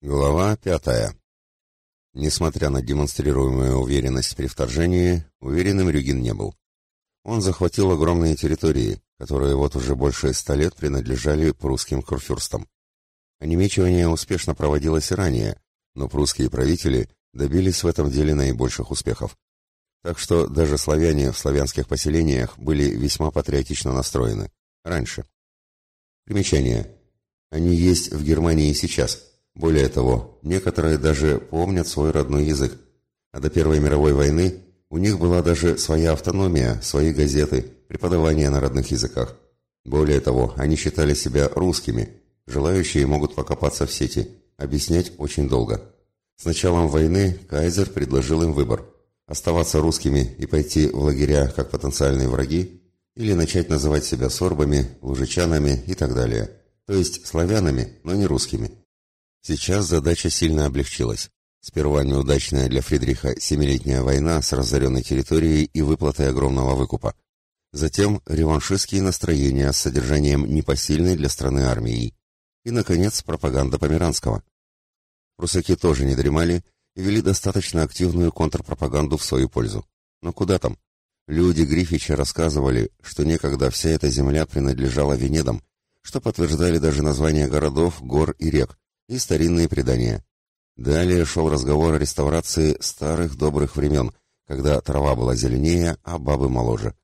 Глава пятая. Несмотря на демонстрируемую уверенность при вторжении, уверенным Рюгин не был. Он захватил огромные территории, которые вот уже больше ста лет принадлежали прусским курфюрстам. Онемечивание успешно проводилось и ранее, но прусские правители добились в этом деле наибольших успехов. Так что даже славяне в славянских поселениях были весьма патриотично настроены. Раньше. Примечание. Они есть в Германии сейчас – более того, некоторые даже помнят свой родной язык. А до Первой мировой войны у них была даже своя автономия, свои газеты, преподавание на родных языках. Более того, они считали себя русскими. Желающие могут покопаться в сети. Объяснять очень долго. С началом войны кайзер предложил им выбор – оставаться русскими и пойти в лагеря как потенциальные враги, или начать называть себя сорбами, лужичанами и так далее. То есть славянами, но не русскими. Сейчас задача сильно облегчилась. Сперва неудачная для Фридриха семилетняя война с разоренной территорией и выплатой огромного выкупа. Затем реваншистские настроения с содержанием непосильной для страны армии. И, наконец, пропаганда Померанского. Прусаки тоже не дремали и вели достаточно активную контрпропаганду в свою пользу. Но куда там? Люди Грифича рассказывали, что некогда вся эта земля принадлежала Венедам, что подтверждали даже названия городов, гор и рек, и старинные предания. Далее шел разговор о реставрации старых добрых времен, когда трава была зеленее, а бабы моложе.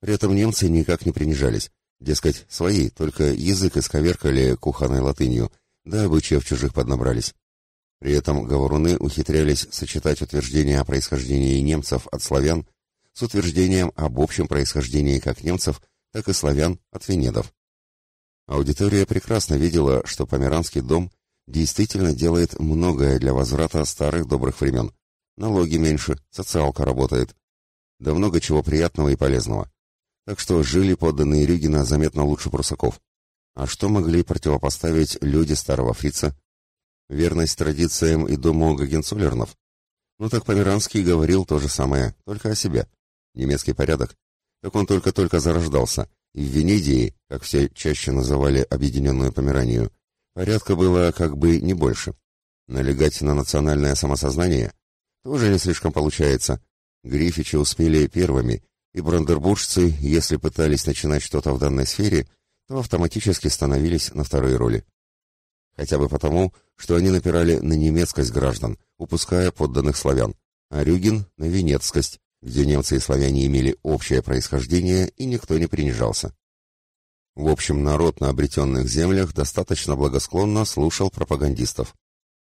При этом немцы никак не принижались. Дескать, свои, только язык исковеркали кухонной латынью, да обычаев чужих поднабрались. При этом говоруны ухитрялись сочетать утверждение о происхождении немцев от славян с утверждением об общем происхождении как немцев, так и славян от венедов. Аудитория прекрасно видела, что Померанский дом действительно делает многое для возврата старых добрых времен. Налоги меньше, социалка работает. Да много чего приятного и полезного. Так что жили подданные Рюгина заметно лучше прусаков. А что могли противопоставить люди старого фрица? Верность традициям и дому Гагенцоллернов? Ну так Померанский говорил то же самое, только о себе. Немецкий порядок. Так он только-только зарождался, и в Венедии, как все чаще называли объединенную Померанию, Порядка было как бы не больше. Налегать на национальное самосознание тоже не слишком получается. Грифичи успели первыми, и брандербуржцы, если пытались начинать что-то в данной сфере, то автоматически становились на второй роли. Хотя бы потому, что они напирали на немецкость граждан, упуская подданных славян, а Рюгин — на венецкость, где немцы и славяне имели общее происхождение и никто не принижался. В общем, народ на обретенных землях достаточно благосклонно слушал пропагандистов.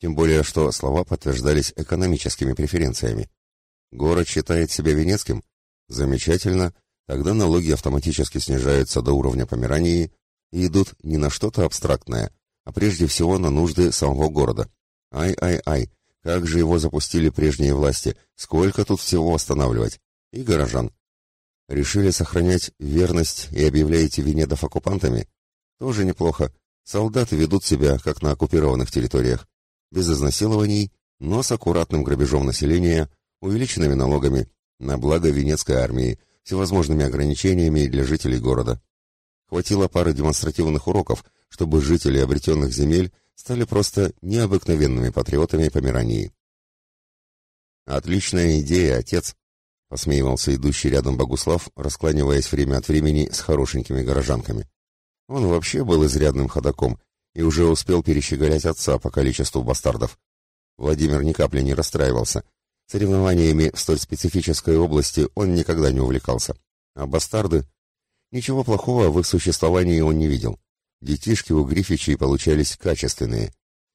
Тем более, что слова подтверждались экономическими преференциями. Город считает себя венецким? Замечательно, тогда налоги автоматически снижаются до уровня Померании и идут не на что-то абстрактное, а прежде всего на нужды самого города. Ай-ай-ай, как же его запустили прежние власти, сколько тут всего восстанавливать. И горожан. Решили сохранять верность и объявляете Венедов оккупантами? Тоже неплохо. Солдаты ведут себя, как на оккупированных территориях. Без изнасилований, но с аккуратным грабежом населения, увеличенными налогами, на благо Венецкой армии, всевозможными ограничениями для жителей города. Хватило пары демонстративных уроков, чтобы жители обретенных земель стали просто необыкновенными патриотами Померании. «Отличная идея, отец», — посмеивался идущий рядом Богуслав, раскланиваясь время от времени с хорошенькими горожанками. Он вообще был изрядным ходаком и уже успел перещеголять отца по количеству бастардов. Владимир ни капли не расстраивался. Соревнованиями в столь специфической области он никогда не увлекался. А бастарды... Ничего плохого в их существовании он не видел. Детишки у Грифичей получались качественные.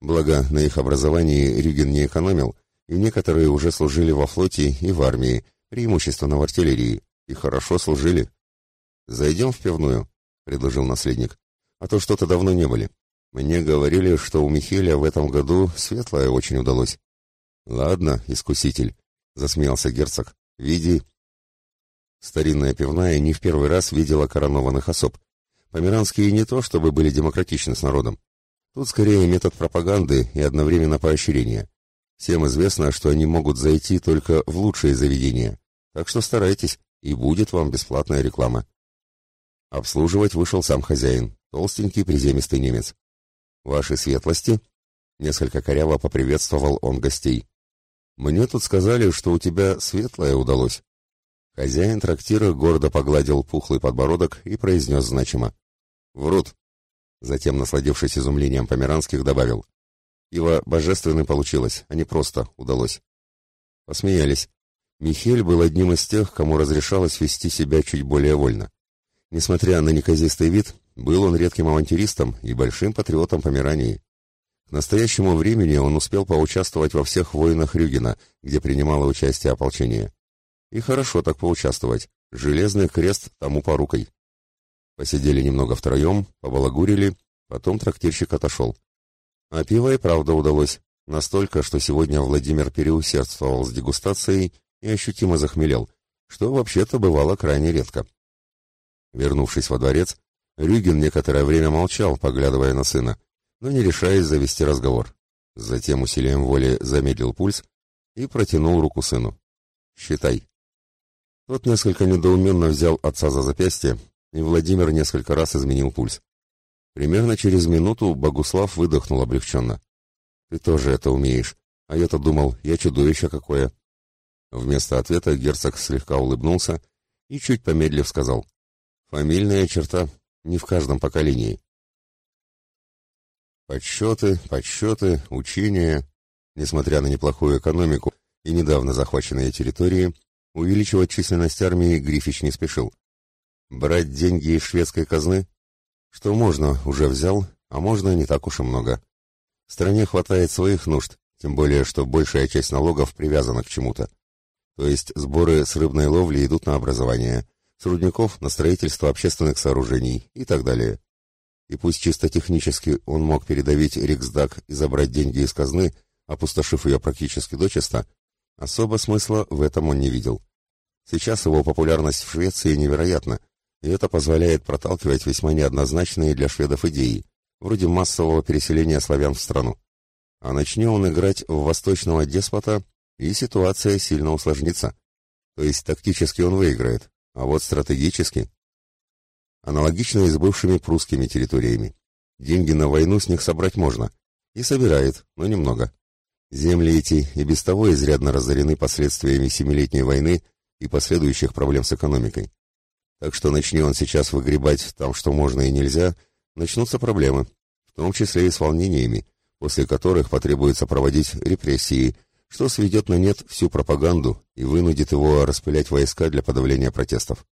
Благо, на их образовании Рюген не экономил, и некоторые уже служили во флоте и в армии, преимущественно в артиллерии, и хорошо служили. «Зайдем в пивную», — предложил наследник, — «а то что-то давно не были. Мне говорили, что у Михеля в этом году светлое очень удалось». «Ладно, искуситель», — засмеялся герцог, — «веди». Старинная пивная не в первый раз видела коронованных особ. Померанские не то, чтобы были демократичны с народом. Тут скорее метод пропаганды и одновременно поощрения. Всем известно, что они могут зайти только в лучшие заведения. Так что старайтесь, и будет вам бесплатная реклама. Обслуживать вышел сам хозяин, толстенький приземистый немец. Ваши светлости? Несколько коряво поприветствовал он гостей. «Мне тут сказали, что у тебя светлое удалось». Хозяин трактира гордо погладил пухлый подбородок и произнес значимо. «Врут». Затем, насладившись изумлением померанских, добавил. «Его божественно получилось, а не просто удалось». Посмеялись. Михель был одним из тех, кому разрешалось вести себя чуть более вольно. Несмотря на неказистый вид, был он редким авантюристом и большим патриотом Померании. К настоящему времени он успел поучаствовать во всех войнах Рюгена, где принимало участие ополчение. И хорошо так поучаствовать. Железный крест тому порукой. Посидели немного втроем, побалагурили, потом трактирщик отошел. А пиво и правда удалось. Настолько, что сегодня Владимир переусердствовал с дегустацией и ощутимо захмелел, что вообще-то бывало крайне редко. Вернувшись во дворец, Рюгин некоторое время молчал, поглядывая на сына, но не решаясь завести разговор. Затем усилием воли замедлил пульс и протянул руку сыну. «Считай». Тот несколько недоуменно взял отца за запястье, и Владимир несколько раз изменил пульс. Примерно через минуту Богуслав выдохнул облегченно. «Ты тоже это умеешь, а я-то думал, я чудовище какое». Вместо ответа герцог слегка улыбнулся и, чуть помедлив, сказал. «Фамильная черта, не в каждом поколении. Подсчеты, подсчеты, учения, несмотря на неплохую экономику и недавно захваченные территории, увеличивать численность армии Грифич не спешил. Брать деньги из шведской казны? Что можно, уже взял, а можно не так уж и много. В стране хватает своих нужд, тем более, что большая часть налогов привязана к чему-то. То есть сборы с рыбной ловли идут на образование, с рудников на строительство общественных сооружений и так далее. И пусть чисто технически он мог передавить Риксдаг и забрать деньги из казны, опустошив ее практически дочисто, особо смысла в этом он не видел. Сейчас его популярность в Швеции невероятна, и это позволяет проталкивать весьма неоднозначные для шведов идеи, вроде массового переселения славян в страну. А начни он играть в восточного деспота, и ситуация сильно усложнится. То есть тактически он выиграет, а вот стратегически... Аналогично и с бывшими прусскими территориями. Деньги на войну с них собрать можно. И собирает, но немного. Земли эти и без того изрядно разорены последствиями Семилетней войны и последующих проблем с экономикой. Так что начни он сейчас выгребать там, что можно и нельзя, начнутся проблемы, в том числе и с волнениями, после которых потребуется проводить репрессии, что сведет на нет всю пропаганду и вынудит его распылять войска для подавления протестов.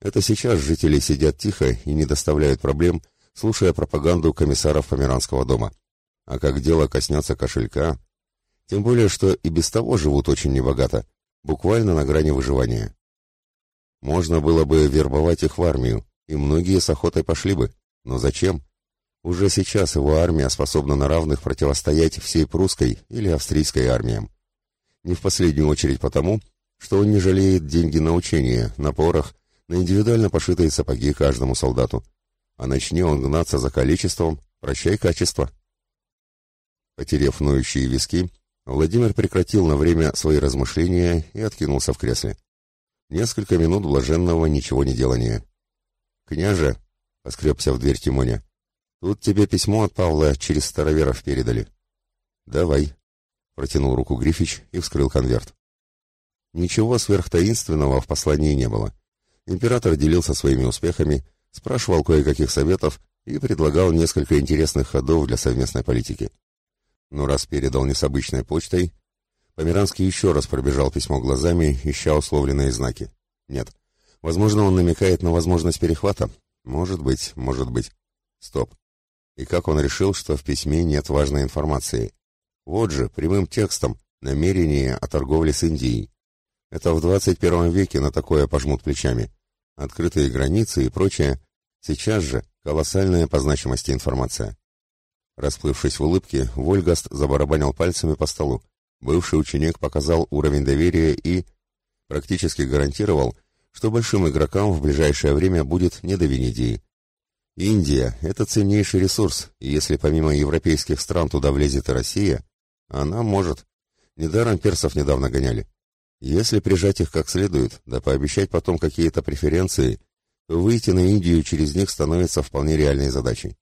Это сейчас жители сидят тихо и не доставляют проблем, слушая пропаганду комиссаров Померанского дома. А как дело коснется кошелька, тем более, что и без того живут очень небогато, буквально на грани выживания. Можно было бы вербовать их в армию, и многие с охотой пошли бы. Но зачем? Уже сейчас его армия способна на равных противостоять всей прусской или австрийской армиям. Не в последнюю очередь потому, что он не жалеет деньги на учения, на порох на индивидуально пошитые сапоги каждому солдату. А начни он гнаться за количеством, прощай качество. Потерев ноющие виски, Владимир прекратил на время свои размышления и откинулся в кресле. Несколько минут блаженного ничего не делания. «Княже!» — поскребся в дверь Тимоня. «Тут тебе письмо от Павла через староверов передали». «Давай», — протянул руку Грифич и вскрыл конверт. Ничего сверхтаинственного в послании не было. Император делился своими успехами, спрашивал кое-каких советов и предлагал несколько интересных ходов для совместной политики. Но раз передал не с обычной почтой, Померанский еще раз пробежал письмо глазами, ища условленные знаки. Нет. Возможно, он намекает на возможность перехвата. Может быть, может быть. Стоп. И как он решил, что в письме нет важной информации? Вот же, прямым текстом, намерение о торговле с Индией. Это в 21 веке на такое пожмут плечами открытые границы и прочее, сейчас же колоссальная по значимости информация. Расплывшись в улыбке, Вольгаст забарабанил пальцами по столу. Бывший ученик показал уровень доверия и практически гарантировал, что большим игрокам в ближайшее время будет не до Венедии. Индия – это ценнейший ресурс, и если помимо европейских стран туда влезет и Россия, она может. Недаром персов недавно гоняли. Если прижать их как следует, да пообещать потом какие-то преференции, то выйти на Индию через них становится вполне реальной задачей.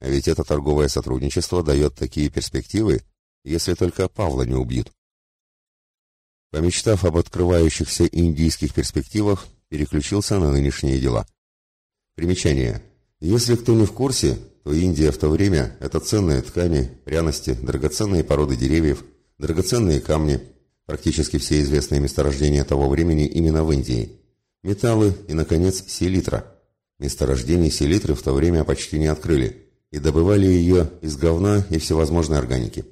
А ведь это торговое сотрудничество дает такие перспективы, если только Павла не убьют. Помечтав об открывающихся индийских перспективах, переключился на нынешние дела. Примечание. Если кто не в курсе, то Индия в то время – это ценные ткани, пряности, драгоценные породы деревьев, драгоценные камни, практически все известные месторождения того времени именно в Индии, металлы и, наконец, селитра. Месторождений селитры в то время почти не открыли, и добывали ее из говна и всевозможной органики.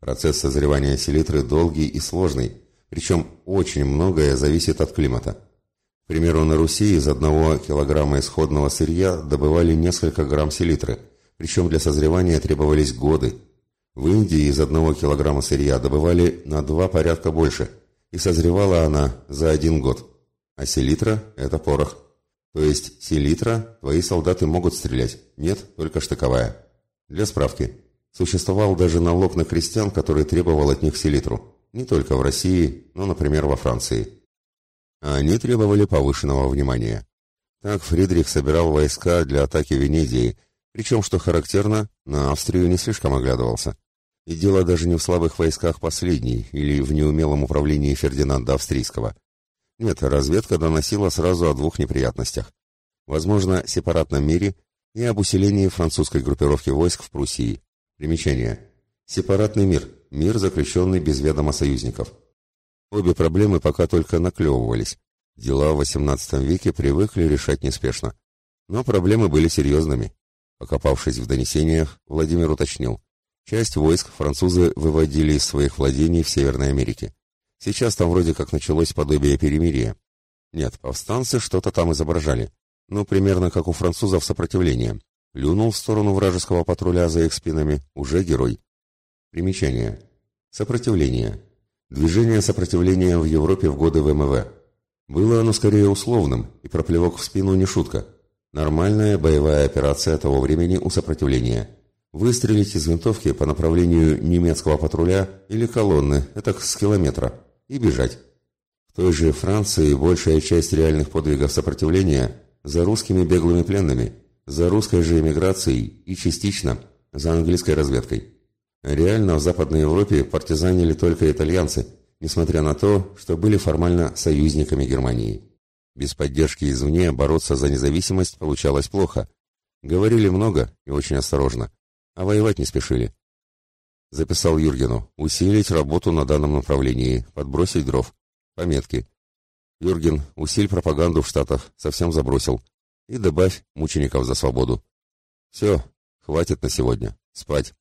Процесс созревания селитры долгий и сложный, причем очень многое зависит от климата. К примеру, на Руси из одного килограмма исходного сырья добывали несколько грамм селитры, причем для созревания требовались годы. В Индии из одного килограмма сырья добывали на два порядка больше, и созревала она за один год. А селитра – это порох. То есть селитра твои солдаты могут стрелять, нет, только штыковая. Для справки, существовал даже налог на крестьян, который требовал от них селитру. Не только в России, но, например, во Франции. Они требовали повышенного внимания. Так Фридрих собирал войска для атаки Венедии, причем, что характерно, на Австрию не слишком оглядывался. И дело даже не в слабых войсках последней или в неумелом управлении Фердинанда Австрийского. Нет, разведка доносила сразу о двух неприятностях. Возможно, сепаратном мире и об усилении французской группировки войск в Пруссии. Примечание. Сепаратный мир. Мир, заключенный без ведома союзников. Обе проблемы пока только наклевывались. Дела в XVIII веке привыкли решать неспешно. Но проблемы были серьезными. Покопавшись в донесениях, Владимир уточнил. Часть войск французы выводили из своих владений в Северной Америке. Сейчас там вроде как началось подобие перемирия. Нет, повстанцы что-то там изображали. Ну, примерно как у французов сопротивление. Плюнул в сторону вражеского патруля за их спинами, уже герой. Примечание. Сопротивление. Движение сопротивления в Европе в годы ВМВ. Было оно скорее условным, и проплевок в спину не шутка. Нормальная боевая операция того времени у сопротивления. Выстрелить из винтовки по направлению немецкого патруля или колонны, это с километра – и бежать. В той же Франции большая часть реальных подвигов сопротивления за русскими беглыми пленными, за русской же эмиграцией и частично за английской разведкой. Реально в Западной Европе партизанили только итальянцы, несмотря на то, что были формально союзниками Германии. Без поддержки извне бороться за независимость получалось плохо. Говорили много и очень осторожно, а воевать не спешили. Записал Юргену. Усилить работу на данном направлении. Подбросить дров. Пометки. Юрген, усиль пропаганду в Штатах. Совсем забросил. И добавь мучеников за свободу. Все, хватит на сегодня. Спать.